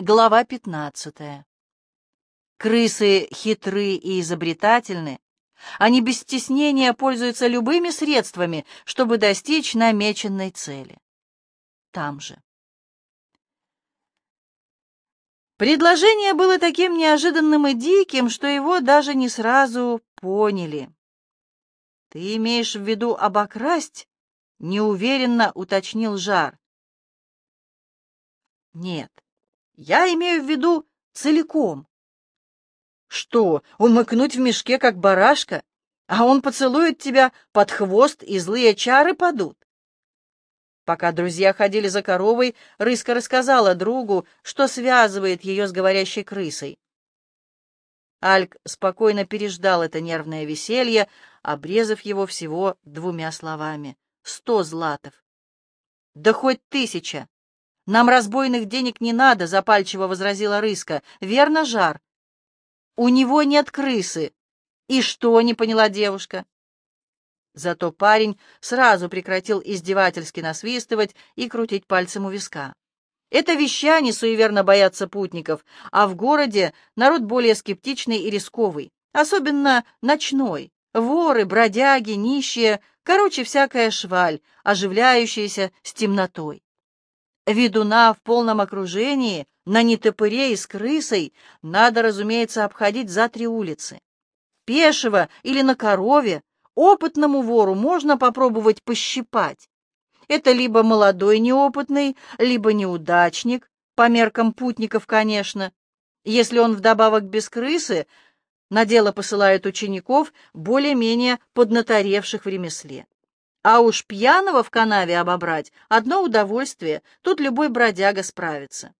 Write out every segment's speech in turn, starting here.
Глава 15. Крысы хитры и изобретательны. Они без стеснения пользуются любыми средствами, чтобы достичь намеченной цели. Там же. Предложение было таким неожиданным и диким, что его даже не сразу поняли. «Ты имеешь в виду обокрасть?» — неуверенно уточнил Жар. «Нет, я имею в виду целиком. Что, умыкнуть в мешке, как барашка, а он поцелует тебя под хвост, и злые чары падут? Пока друзья ходили за коровой, Рыска рассказала другу, что связывает ее с говорящей крысой. Альк спокойно переждал это нервное веселье, обрезав его всего двумя словами. «Сто златов!» «Да хоть тысяча!» «Нам разбойных денег не надо», — запальчиво возразила Рыска. «Верно, Жар?» «У него нет крысы». «И что?» — не поняла девушка. Зато парень сразу прекратил издевательски насвистывать и крутить пальцем у виска. Это вещане суеверно боятся путников, а в городе народ более скептичный и рисковый, особенно ночной. Воры, бродяги, нищие, короче, всякая шваль, оживляющаяся с темнотой. Ведуна в полном окружении, на нетопыре и с крысой, надо, разумеется, обходить за три улицы. Пешего или на корове опытному вору можно попробовать пощипать. Это либо молодой неопытный, либо неудачник, по меркам путников, конечно. Если он вдобавок без крысы, на дело посылает учеников, более-менее поднаторевших в ремесле. А уж пьяного в канаве обобрать — одно удовольствие, тут любой бродяга справится.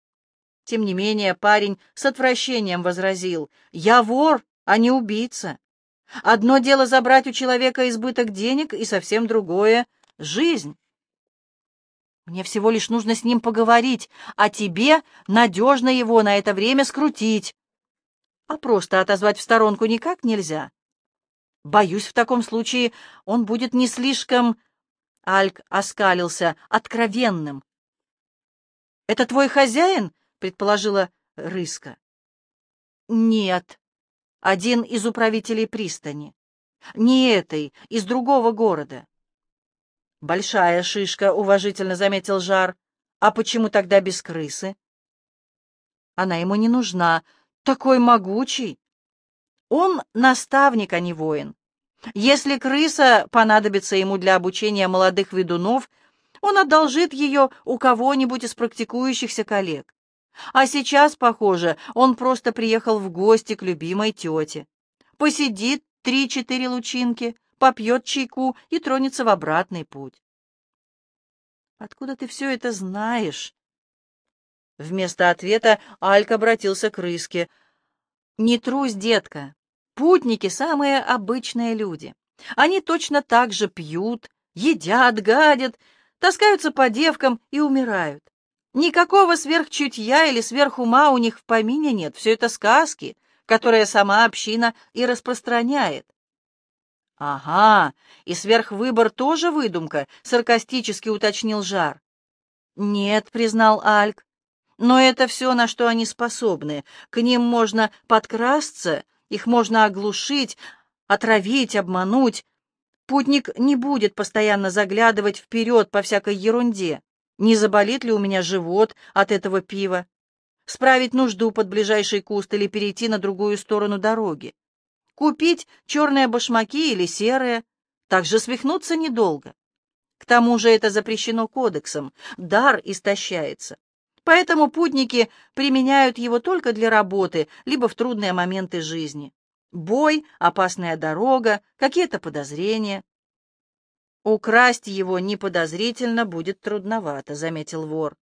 Тем не менее парень с отвращением возразил, «Я вор, а не убийца. Одно дело забрать у человека избыток денег, и совсем другое — жизнь. Мне всего лишь нужно с ним поговорить, а тебе надежно его на это время скрутить. А просто отозвать в сторонку никак нельзя. Боюсь, в таком случае он будет не слишком... Альк оскалился, откровенным. «Это твой хозяин?» — предположила Рыска. «Нет, один из управителей пристани. Не этой, из другого города». «Большая шишка», — уважительно заметил Жар. «А почему тогда без крысы?» «Она ему не нужна. Такой могучий. Он наставник, а не воин. Если крыса понадобится ему для обучения молодых ведунов, он одолжит ее у кого-нибудь из практикующихся коллег. А сейчас, похоже, он просто приехал в гости к любимой тете. Посидит три-четыре лучинки, попьет чайку и тронется в обратный путь. «Откуда ты все это знаешь?» Вместо ответа Алька обратился к Рыске. «Не трусь, детка. Путники — самые обычные люди. Они точно так же пьют, едят, гадят, таскаются по девкам и умирают. Никакого сверхчутья или сверхума у них в помине нет. Все это сказки, которые сама община и распространяет. «Ага, и сверхвыбор тоже выдумка», — саркастически уточнил Жар. «Нет», — признал Альк, — «но это все, на что они способны. К ним можно подкрасться их можно оглушить, отравить, обмануть. Путник не будет постоянно заглядывать вперед по всякой ерунде. Не заболит ли у меня живот от этого пива? Справить нужду под ближайший куст или перейти на другую сторону дороги? Купить черные башмаки или серые? Также свихнуться недолго. К тому же это запрещено кодексом, дар истощается. Поэтому путники применяют его только для работы, либо в трудные моменты жизни. Бой, опасная дорога, какие-то подозрения. «Украсть его неподозрительно будет трудновато», — заметил вор.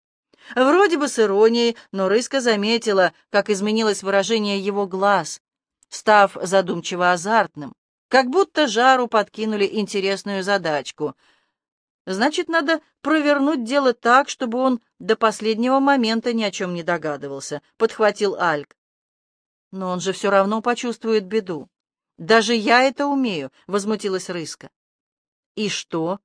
Вроде бы с иронией, но Рыска заметила, как изменилось выражение его глаз, став задумчиво азартным, как будто жару подкинули интересную задачку — Значит, надо провернуть дело так, чтобы он до последнего момента ни о чем не догадывался, — подхватил Альк. Но он же все равно почувствует беду. Даже я это умею, — возмутилась Рыска. И что?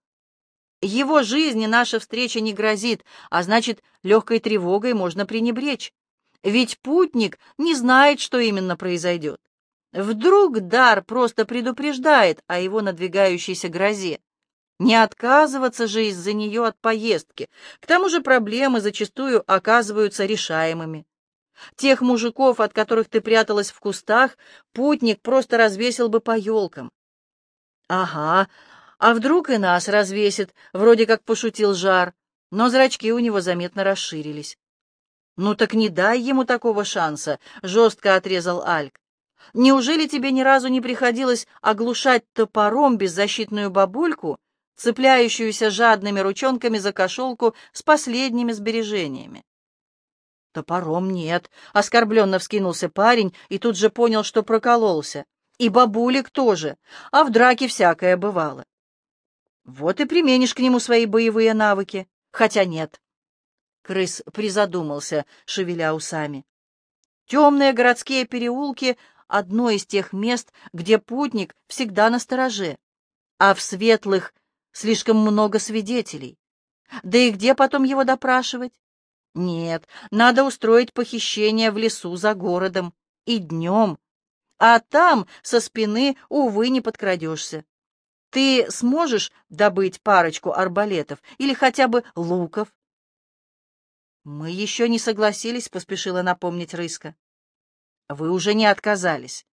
Его жизни наша встреча не грозит, а значит, легкой тревогой можно пренебречь. Ведь путник не знает, что именно произойдет. Вдруг дар просто предупреждает о его надвигающейся грозе. Не отказываться же из-за нее от поездки. К тому же проблемы зачастую оказываются решаемыми. Тех мужиков, от которых ты пряталась в кустах, путник просто развесил бы по елкам. Ага, а вдруг и нас развесит, вроде как пошутил Жар, но зрачки у него заметно расширились. «Ну так не дай ему такого шанса», — жестко отрезал Альк. «Неужели тебе ни разу не приходилось оглушать топором беззащитную бабульку, цепляющуюся жадными ручонками за кошелку с последними сбережениями?» «Топором нет», — оскорбленно вскинулся парень и тут же понял, что прокололся. «И бабулик тоже, а в драке всякое бывало». «Вот и применишь к нему свои боевые навыки, хотя нет». Крыс призадумался, шевеля усами. Темные городские переулки — одно из тех мест, где путник всегда на стороже, а в светлых слишком много свидетелей. Да и где потом его допрашивать? Нет, надо устроить похищение в лесу за городом и днем, а там со спины, увы, не подкрадешься. Ты сможешь добыть парочку арбалетов или хотя бы луков? «Мы еще не согласились», — поспешила напомнить Рыска. «Вы уже не отказались».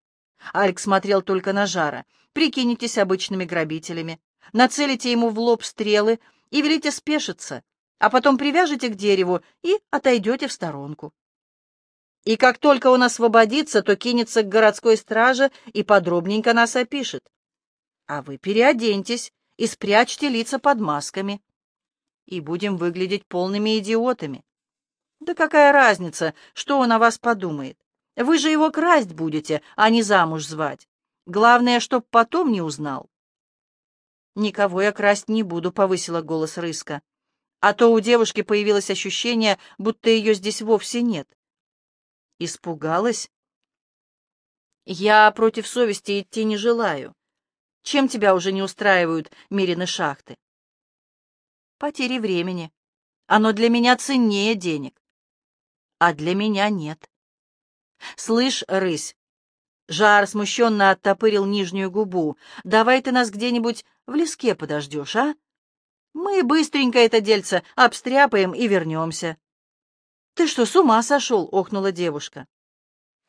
Альк смотрел только на Жара. «Прикинетесь обычными грабителями, нацелите ему в лоб стрелы и велите спешиться, а потом привяжете к дереву и отойдете в сторонку. И как только он освободится, то кинется к городской страже и подробненько нас опишет. А вы переоденьтесь и спрячьте лица под масками. И будем выглядеть полными идиотами. Да какая разница, что он о вас подумает? Вы же его красть будете, а не замуж звать. Главное, чтоб потом не узнал. «Никого я красть не буду», — повысила голос Рыска. А то у девушки появилось ощущение, будто ее здесь вовсе нет. Испугалась? «Я против совести идти не желаю. Чем тебя уже не устраивают Мирины шахты?» «Потери времени. Оно для меня ценнее денег а для меня нет. «Слышь, рысь!» Жар смущенно оттопырил нижнюю губу. «Давай ты нас где-нибудь в леске подождешь, а? Мы быстренько это дельце обстряпаем и вернемся». «Ты что, с ума сошел?» — охнула девушка.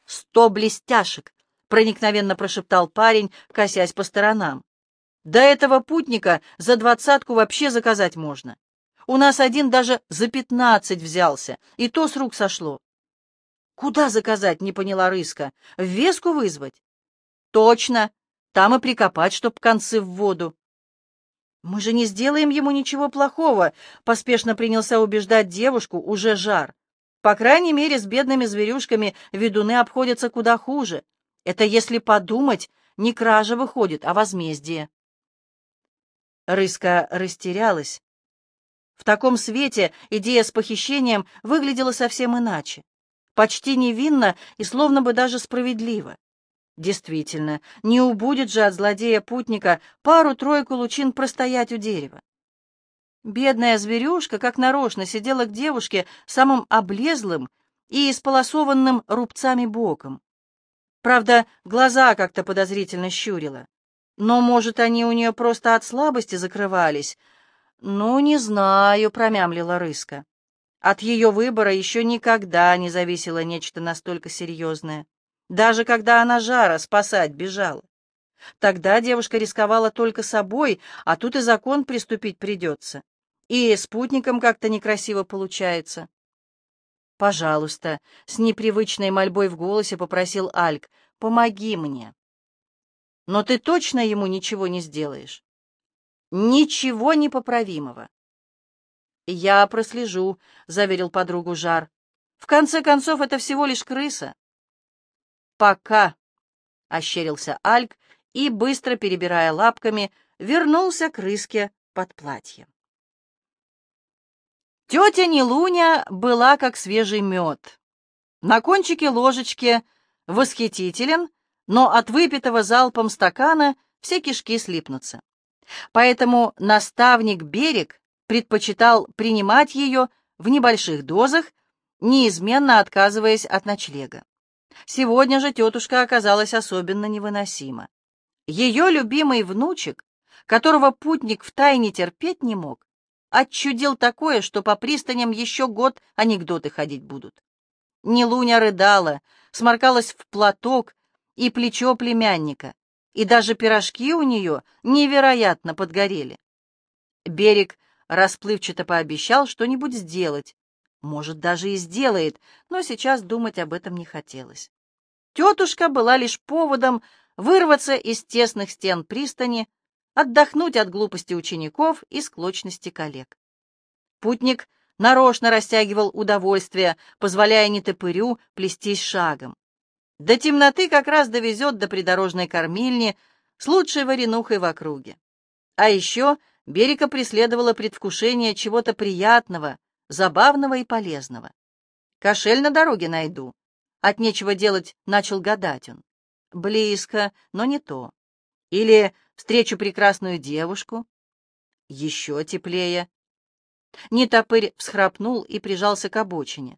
«Сто блестяшек!» — проникновенно прошептал парень, косясь по сторонам. «До этого путника за двадцатку вообще заказать можно. У нас один даже за пятнадцать взялся, и то с рук сошло. Куда заказать, не поняла Рыска. В веску вызвать? Точно. Там и прикопать, чтоб концы в воду. Мы же не сделаем ему ничего плохого, поспешно принялся убеждать девушку, уже жар. По крайней мере, с бедными зверюшками ведуны обходятся куда хуже. Это, если подумать, не кража выходит, а возмездие. Рыска растерялась. В таком свете идея с похищением выглядела совсем иначе. Почти невинно и словно бы даже справедливо. Действительно, не убудет же от злодея-путника пару-тройку лучин простоять у дерева. Бедная зверюшка, как нарочно, сидела к девушке самым облезлым и исполосованным рубцами боком. Правда, глаза как-то подозрительно щурила. Но, может, они у нее просто от слабости закрывались, «Ну, не знаю», — промямлила Рыска. От ее выбора еще никогда не зависело нечто настолько серьезное. Даже когда она жара спасать бежала. Тогда девушка рисковала только собой, а тут и закон приступить придется. И спутником как-то некрасиво получается. «Пожалуйста», — с непривычной мольбой в голосе попросил Альк, — «помоги мне». «Но ты точно ему ничего не сделаешь?» Ничего непоправимого. «Я прослежу», — заверил подругу Жар. «В конце концов, это всего лишь крыса». «Пока», — ощерился Альк и, быстро перебирая лапками, вернулся к рыске под платье. Тетя Нелуня была как свежий мед. На кончике ложечки восхитителен, но от выпитого залпом стакана все кишки слипнутся. Поэтому наставник Берег предпочитал принимать ее в небольших дозах неизменно отказываясь от ночлега. Сегодня же тетушка оказалась особенно невыносима. Ее любимый внучек, которого путник втайне терпеть не мог, отчудил такое, что по пристаням еще год анекдоты ходить будут. Нелуня рыдала, сморкалась в платок и плечо племянника, и даже пирожки у нее невероятно подгорели. Берег расплывчато пообещал что-нибудь сделать, может, даже и сделает, но сейчас думать об этом не хотелось. Тетушка была лишь поводом вырваться из тесных стен пристани, отдохнуть от глупости учеников и склочности коллег. Путник нарочно растягивал удовольствие, позволяя нетопырю плестись шагом. До темноты как раз довезет до придорожной кормильни с лучшей варенухой в округе. А еще берега преследовало предвкушение чего-то приятного, забавного и полезного. Кошель на дороге найду. От нечего делать начал гадать он. Близко, но не то. Или встречу прекрасную девушку. Еще теплее. Нетопырь всхрапнул и прижался к обочине.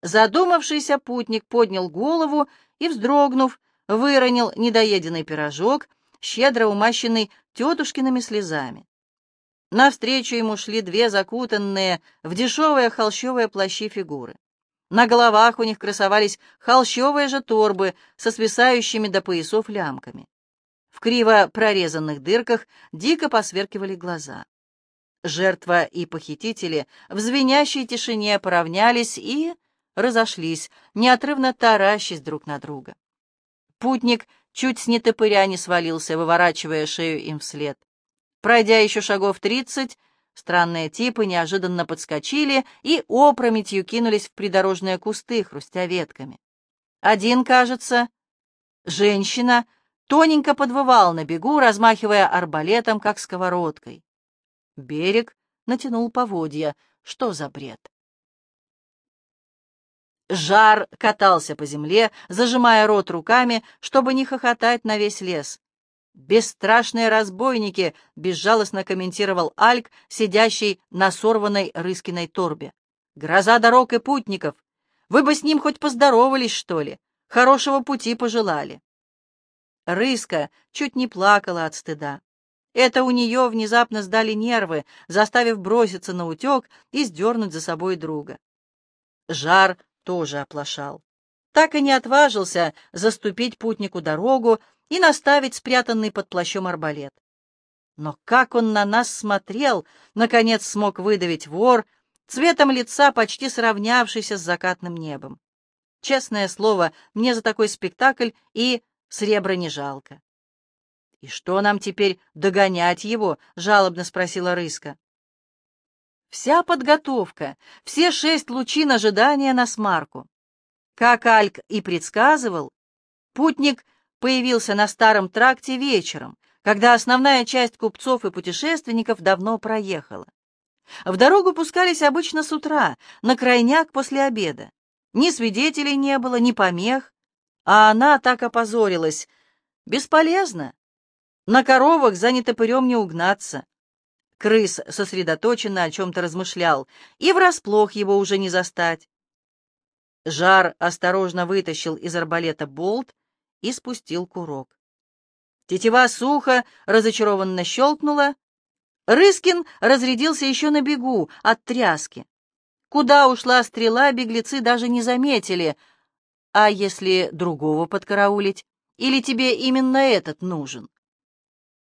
Задумавшийся путник поднял голову и, вздрогнув, выронил недоеденный пирожок, щедро умащенный тетушкиными слезами. Навстречу ему шли две закутанные в дешевые холщовые плащи фигуры. На головах у них красовались холщовые же торбы со свисающими до поясов лямками. В криво прорезанных дырках дико посверкивали глаза. Жертва и похитители в звенящей тишине поравнялись и разошлись, неотрывно таращась друг на друга. Путник чуть с нетопыря не свалился, выворачивая шею им вслед. Пройдя еще шагов тридцать, странные типы неожиданно подскочили и опрометью кинулись в придорожные кусты, хрустя ветками. Один, кажется, женщина, тоненько подвывал на бегу, размахивая арбалетом, как сковородкой. Берег натянул поводья. Что за бред? Жар катался по земле, зажимая рот руками, чтобы не хохотать на весь лес. «Бесстрашные разбойники!» — безжалостно комментировал Альк, сидящий на сорванной Рыскиной торбе. «Гроза дорог и путников! Вы бы с ним хоть поздоровались, что ли? Хорошего пути пожелали!» Рыска чуть не плакала от стыда. Это у нее внезапно сдали нервы, заставив броситься на утек и сдернуть за собой друга. Жар тоже оплошал. Так и не отважился заступить путнику дорогу и наставить спрятанный под плащом арбалет. Но как он на нас смотрел, наконец смог выдавить вор, цветом лица почти сравнявшийся с закатным небом. Честное слово, мне за такой спектакль и сребра не жалко. «И что нам теперь, догонять его?» — жалобно спросила Рыска. Вся подготовка, все шесть лучин ожидания на смарку. Как Альк и предсказывал, путник появился на старом тракте вечером, когда основная часть купцов и путешественников давно проехала. В дорогу пускались обычно с утра, на крайняк после обеда. Ни свидетелей не было, ни помех, а она так опозорилась. Бесполезно. На коровах за нетопырем не угнаться. Крыс сосредоточенно о чем-то размышлял, и врасплох его уже не застать. Жар осторожно вытащил из арбалета болт и спустил курок. Тетива сухо, разочарованно щелкнула. Рыскин разрядился еще на бегу от тряски. Куда ушла стрела, беглецы даже не заметили. А если другого подкараулить? Или тебе именно этот нужен?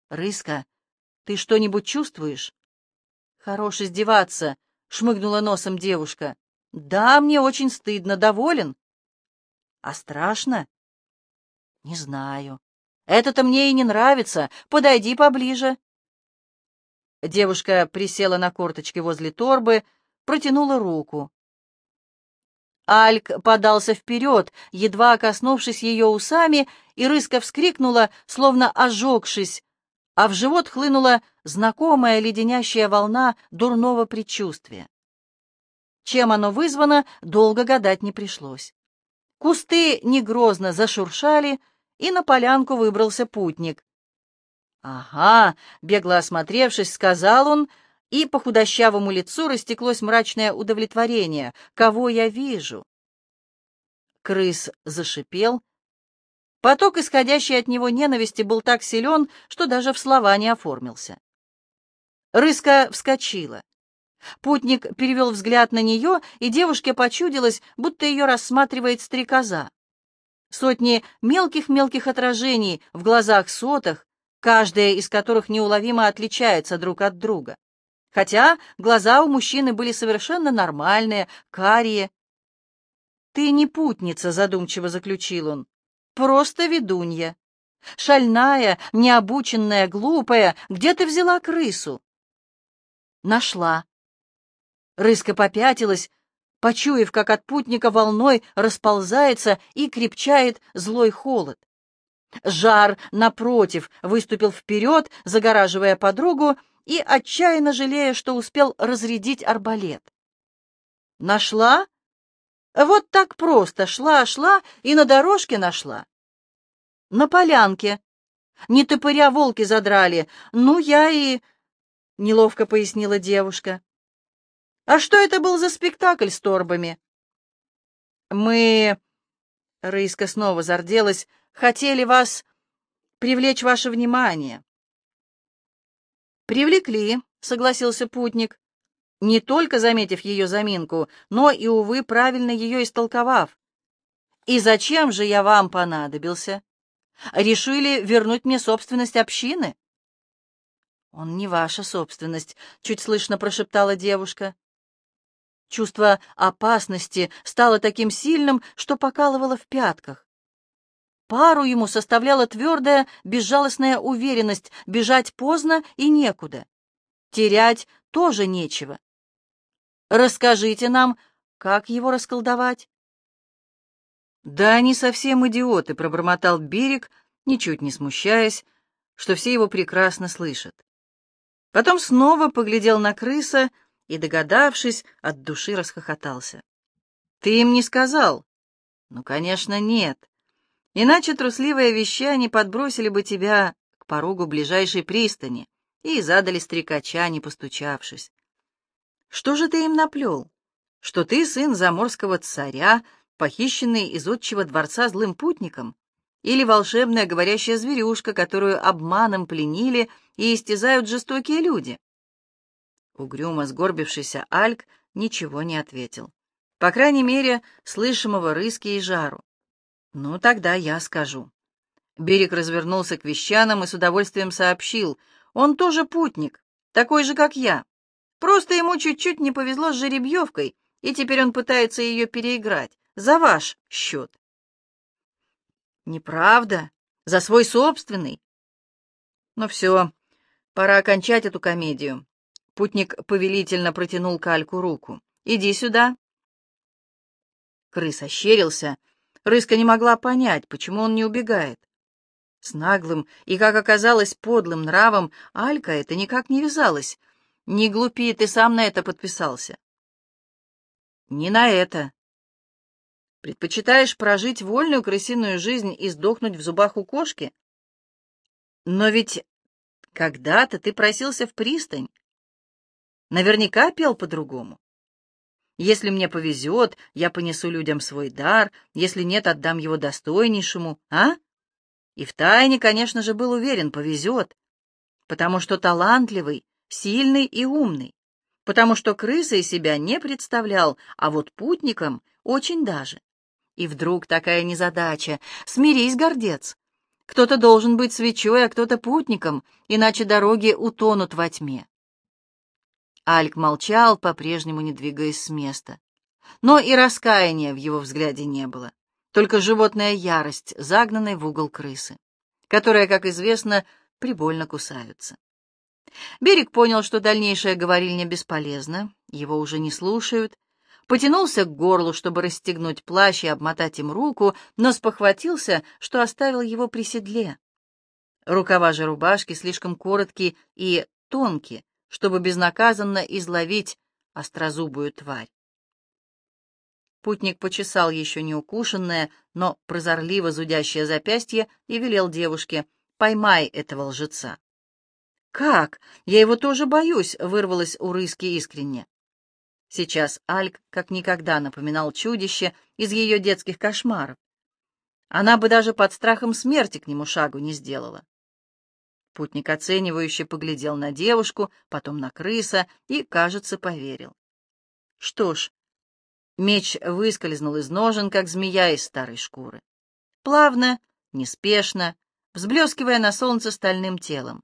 Рыска, ты что-нибудь чувствуешь? Хорош издеваться, шмыгнула носом девушка. Да, мне очень стыдно, доволен. А страшно? Не знаю. Это-то мне и не нравится. Подойди поближе. Девушка присела на корточки возле торбы, протянула руку. Альк подался вперед, едва коснувшись ее усами, и рыска вскрикнула, словно ожегшись, а в живот хлынула знакомая леденящая волна дурного предчувствия. Чем оно вызвано, долго гадать не пришлось. Кусты негрозно зашуршали, и на полянку выбрался путник. «Ага», — бегло осмотревшись, сказал он и по худощавому лицу растеклось мрачное удовлетворение. «Кого я вижу?» Крыс зашипел. Поток, исходящий от него ненависти, был так силен, что даже в слова не оформился. Рыска вскочила. Путник перевел взгляд на нее, и девушке почудилось, будто ее рассматривает стрекоза. Сотни мелких-мелких отражений в глазах сотах, каждая из которых неуловимо отличается друг от друга. Хотя глаза у мужчины были совершенно нормальные, карие. «Ты не путница», — задумчиво заключил он, — «просто ведунья. Шальная, необученная, глупая, где ты взяла крысу?» «Нашла», Рыска попятилась, почуяв, как от путника волной расползается и крепчает злой холод. Жар, напротив, выступил вперед, загораживая подругу и отчаянно жалея, что успел разрядить арбалет. «Нашла? Вот так просто шла, шла и на дорожке нашла. На полянке. Не топыря волки задрали. Ну, я и...» — неловко пояснила девушка. А что это был за спектакль с торбами? Мы... Рыска снова зарделась. Хотели вас... привлечь ваше внимание. Привлекли, согласился путник, не только заметив ее заминку, но и, увы, правильно ее истолковав. И зачем же я вам понадобился? Решили вернуть мне собственность общины? Он не ваша собственность, чуть слышно прошептала девушка. Чувство опасности стало таким сильным, что покалывало в пятках. Пару ему составляла твердая, безжалостная уверенность бежать поздно и некуда. Терять тоже нечего. Расскажите нам, как его расколдовать? Да они совсем идиоты, пробормотал берег, ничуть не смущаясь, что все его прекрасно слышат. Потом снова поглядел на крыса и, догадавшись, от души расхохотался. «Ты им не сказал?» «Ну, конечно, нет. Иначе трусливые вещане подбросили бы тебя к порогу ближайшей пристани и задали стрекача, не постучавшись. Что же ты им наплел? Что ты сын заморского царя, похищенный из отчего дворца злым путником? Или волшебная говорящая зверюшка, которую обманом пленили и истязают жестокие люди? Угрюмо сгорбившийся Альк ничего не ответил. По крайней мере, слышимого рыски и жару. «Ну, тогда я скажу». Берег развернулся к вещанам и с удовольствием сообщил. «Он тоже путник, такой же, как я. Просто ему чуть-чуть не повезло с жеребьевкой, и теперь он пытается ее переиграть. За ваш счет». «Неправда. За свой собственный». «Ну все, пора окончать эту комедию. Путник повелительно протянул кальку руку. «Иди сюда». Крыс ощерился. Рыска не могла понять, почему он не убегает. С наглым и, как оказалось, подлым нравом Алька это никак не вязалось. «Не глупи, ты сам на это подписался». «Не на это», Предпочитаешь прожить вольную крысиную жизнь и сдохнуть в зубах у кошки? Но ведь когда-то ты просился в пристань. Наверняка пел по-другому. Если мне повезет, я понесу людям свой дар, если нет, отдам его достойнейшему, а? И втайне, конечно же, был уверен, повезет, потому что талантливый, сильный и умный, потому что крысой себя не представлял, а вот путником очень даже. И вдруг такая незадача. Смирись, гордец. Кто-то должен быть свечой, а кто-то путником, иначе дороги утонут во тьме. Альк молчал, по-прежнему не двигаясь с места. Но и раскаяния в его взгляде не было, только животная ярость, загнанной в угол крысы, которая, как известно, прибольно кусаются. Берег понял, что дальнейшая говорильня бесполезна, его уже не слушают, потянулся к горлу, чтобы расстегнуть плащ и обмотать им руку, но спохватился, что оставил его при седле. Рукава же рубашки слишком короткие и тонкие, чтобы безнаказанно изловить острозубую тварь. Путник почесал еще не укушенное, но прозорливо зудящее запястье и велел девушке «Поймай этого лжеца». «Как? Я его тоже боюсь», — вырвалось у Рыски искренне. Сейчас Альк как никогда напоминал чудище из ее детских кошмаров. Она бы даже под страхом смерти к нему шагу не сделала. Путник оценивающе поглядел на девушку, потом на крыса и, кажется, поверил. Что ж, меч выскользнул из ножен, как змея из старой шкуры. Плавно, неспешно, взблескивая на солнце стальным телом.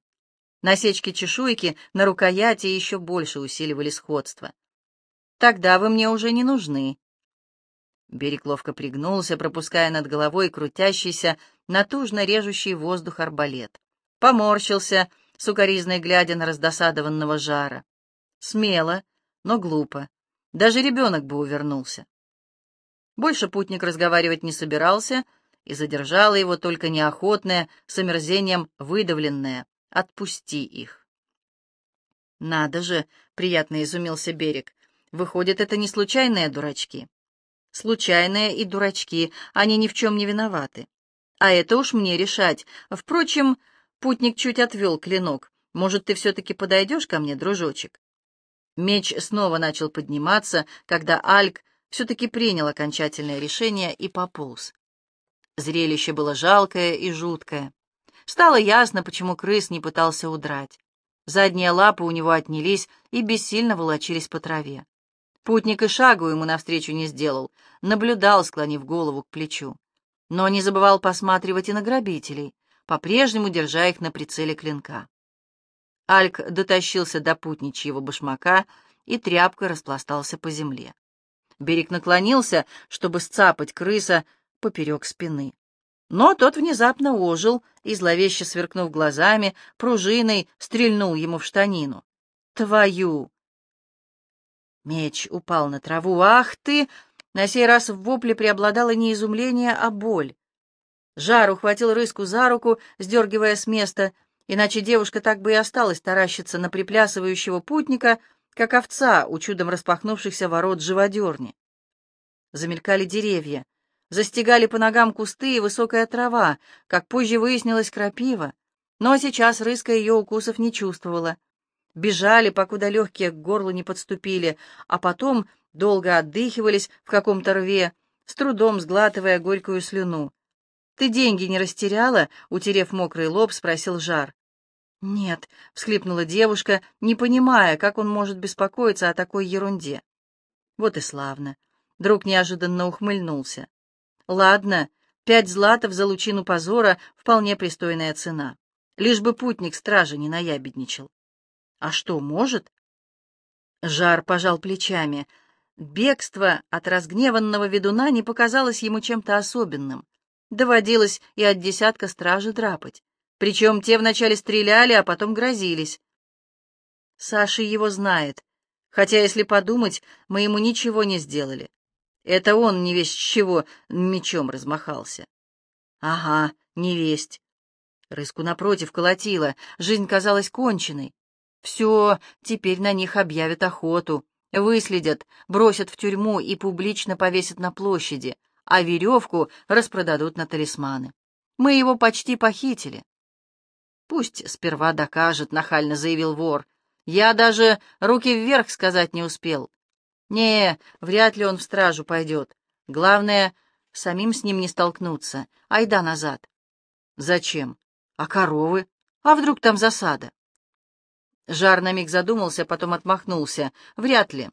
Насечки чешуйки на рукояти еще больше усиливали сходство. «Тогда вы мне уже не нужны». Берег ловко пригнулся, пропуская над головой крутящийся, натужно режущий воздух арбалет. Поморщился, сукоризной глядя на раздосадованного жара. Смело, но глупо. Даже ребенок бы увернулся. Больше путник разговаривать не собирался, и задержало его только неохотное, с омерзением выдавленное. «Отпусти их». «Надо же!» — приятно изумился берег. «Выходит, это не случайные дурачки?» «Случайные и дурачки, они ни в чем не виноваты. А это уж мне решать. Впрочем, путник чуть отвел клинок. Может, ты все-таки подойдешь ко мне, дружочек?» Меч снова начал подниматься, когда Альк все-таки принял окончательное решение и пополз. Зрелище было жалкое и жуткое. Стало ясно, почему крыс не пытался удрать. Задние лапы у него отнялись и бессильно волочились по траве. Путник и шагу ему навстречу не сделал, наблюдал, склонив голову к плечу. Но не забывал посматривать и на грабителей, по-прежнему держа их на прицеле клинка. Альк дотащился до путничьего башмака и тряпкой распластался по земле. Берег наклонился, чтобы сцапать крыса поперек спины. Но тот внезапно ожил и, зловеще сверкнув глазами, пружиной стрельнул ему в штанину. «Твою!» Меч упал на траву. «Ах ты!» На сей раз в вопле преобладало не изумление, а боль. Жар ухватил рыску за руку, сдергивая с места — иначе девушка так бы и осталась таращиться на приплясывающего путника, как овца у чудом распахнувшихся ворот живодерни. Замелькали деревья, застигали по ногам кусты и высокая трава, как позже выяснилось, крапива, но сейчас рыска ее укусов не чувствовала. Бежали, покуда легкие к горлу не подступили, а потом долго отдыхивались в каком-то рве, с трудом сглатывая горькую слюну. «Ты деньги не растеряла?» — утерев мокрый лоб, спросил Жар. «Нет», — всхлипнула девушка, не понимая, как он может беспокоиться о такой ерунде. Вот и славно. Друг неожиданно ухмыльнулся. «Ладно, пять златов за лучину позора — вполне пристойная цена. Лишь бы путник стражи не наябедничал. А что, может?» Жар пожал плечами. Бегство от разгневанного ведуна не показалось ему чем-то особенным. Доводилось и от десятка стражи драпать. Причем те вначале стреляли, а потом грозились. Саша его знает, хотя, если подумать, мы ему ничего не сделали. Это он не весть чего мечом размахался. Ага, не весть. Рыску напротив колотила, жизнь казалась конченной. Все, теперь на них объявят охоту, выследят, бросят в тюрьму и публично повесят на площади, а веревку распродадут на талисманы. Мы его почти похитили. «Пусть сперва докажет», — нахально заявил вор. «Я даже руки вверх сказать не успел. Не, вряд ли он в стражу пойдет. Главное, самим с ним не столкнуться. Айда назад». «Зачем? А коровы? А вдруг там засада?» Жар на миг задумался, потом отмахнулся. «Вряд ли.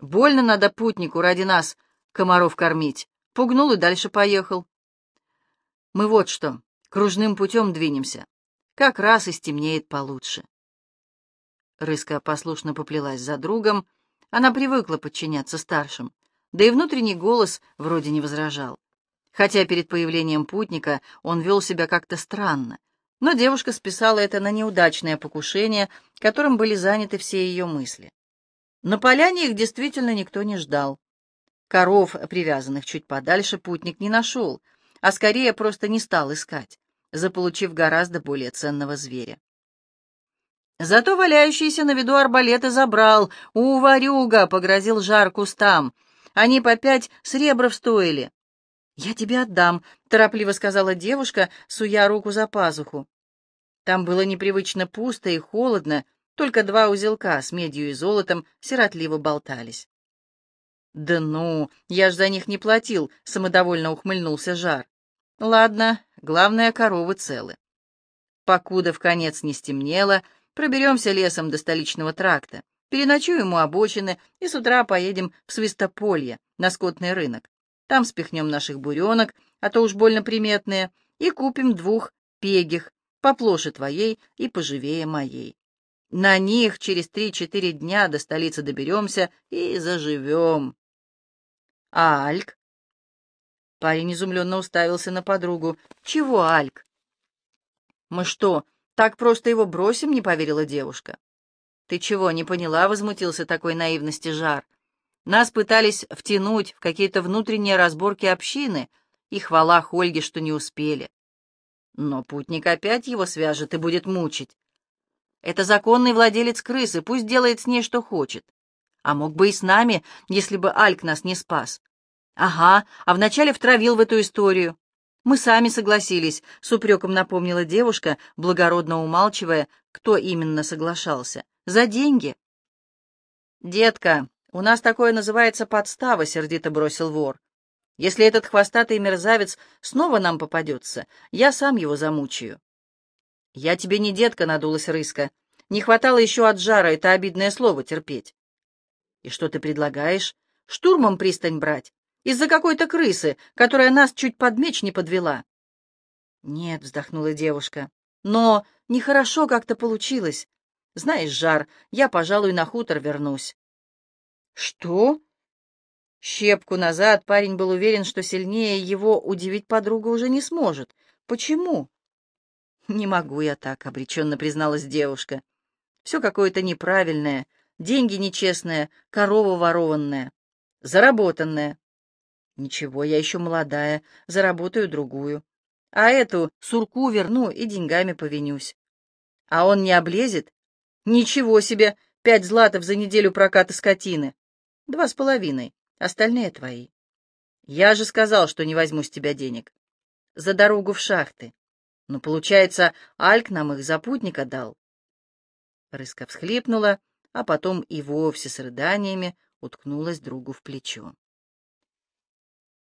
Больно надо путнику ради нас комаров кормить. Пугнул и дальше поехал. Мы вот что, кружным путем двинемся. Как раз и стемнеет получше. Рыска послушно поплелась за другом. Она привыкла подчиняться старшим, да и внутренний голос вроде не возражал. Хотя перед появлением путника он вел себя как-то странно, но девушка списала это на неудачное покушение, которым были заняты все ее мысли. На поляне их действительно никто не ждал. Коров, привязанных чуть подальше, путник не нашел, а скорее просто не стал искать заполучив гораздо более ценного зверя. Зато валяющийся на виду арбалеты забрал. «У, варюга!» — погрозил жар кустам. «Они по пять сребров стоили». «Я тебе отдам», — торопливо сказала девушка, суя руку за пазуху. Там было непривычно пусто и холодно, только два узелка с медью и золотом сиротливо болтались. «Да ну, я ж за них не платил», — самодовольно ухмыльнулся Жар. «Ладно, главное, коровы целы. Покуда в конец не стемнело, проберемся лесом до столичного тракта, переночуем у обочины и с утра поедем в Свистополье, на скотный рынок. Там спихнем наших буренок, а то уж больно приметные, и купим двух пегих, поплоше твоей и поживее моей. На них через три-четыре дня до столицы доберемся и заживем. А Альк? Парень изумленно уставился на подругу. Чего Альк? Мы что, так просто его бросим, не поверила девушка. Ты чего, не поняла, возмутился такой наивности жар. Нас пытались втянуть в какие-то внутренние разборки общины, и хвала Хольге, что не успели. Но путник опять его свяжет и будет мучить. Это законный владелец крысы, пусть делает с ней, что хочет. А мог бы и с нами, если бы Альк нас не спас. Ага, а вначале втравил в эту историю. Мы сами согласились, — с упреком напомнила девушка, благородно умалчивая, кто именно соглашался. За деньги. Детка, у нас такое называется подстава, — сердито бросил вор. Если этот хвостатый мерзавец снова нам попадется, я сам его замучаю. Я тебе не детка, — надулась рыска. Не хватало еще от жара это обидное слово терпеть. И что ты предлагаешь? Штурмом пристань брать? Из-за какой-то крысы, которая нас чуть под меч не подвела. Нет, вздохнула девушка. Но нехорошо как-то получилось. Знаешь, Жар, я, пожалуй, на хутор вернусь. Что? Щепку назад парень был уверен, что сильнее его удивить подруга уже не сможет. Почему? Не могу я так, обреченно призналась девушка. Все какое-то неправильное, деньги нечестные, корова ворованная, заработанная. Ничего, я еще молодая, заработаю другую. А эту сурку верну и деньгами повинюсь. А он не облезет? Ничего себе, пять златов за неделю проката скотины. Два с половиной, остальные твои. Я же сказал, что не возьму с тебя денег. За дорогу в шахты. Но, получается, Альк нам их за путника дал. Рыска всхлипнула, а потом и вовсе с рыданиями уткнулась другу в плечо.